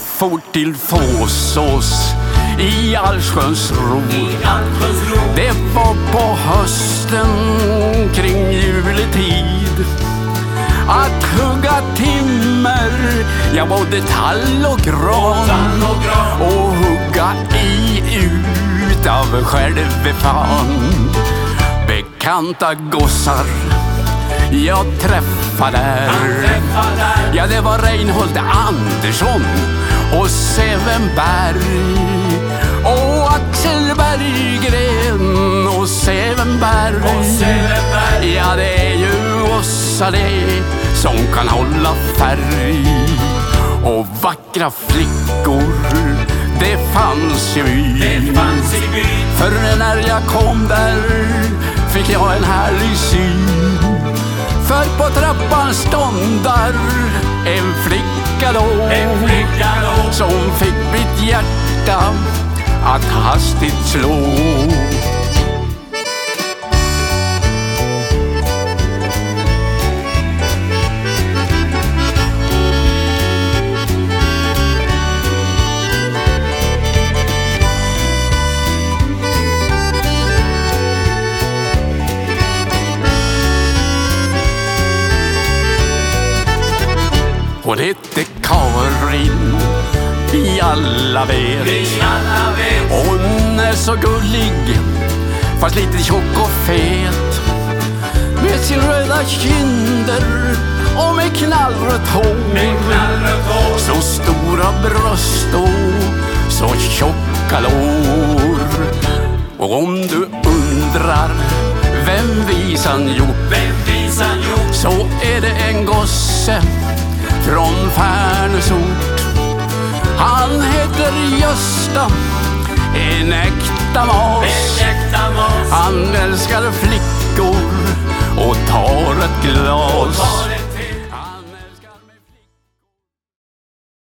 fort till Fåsås i allsköns ro. Det var på hösten kring juletid. Att hugga timmer, ja både tall och gran. Och hugga i ut av självfan. Bekanta gossar jag träffade där. Ja, det var Reinhold Andersson och Sevenberg och Axel Berggren och Sevenberg. Ja, det är ju ossa det som kan hålla färg. Och vackra flickor, det fanns i byn. För när jag kom där fick jag en härlig syn. För på trappan ståndar en flicka då, fick mitt hjärta att hastigt slå. Hon hette Karin, vi alla vet. Hon är så gullig, fast lite tjock och fet. Med sin röda kinder och med knallrött hår. Så stora bröst och så tjocka lår. Och om du undrar vem visan gjort så är det en gosse från Färnäsort. Han heter Gösta, en äkta mas. Han älskar flickor och tar ett glas.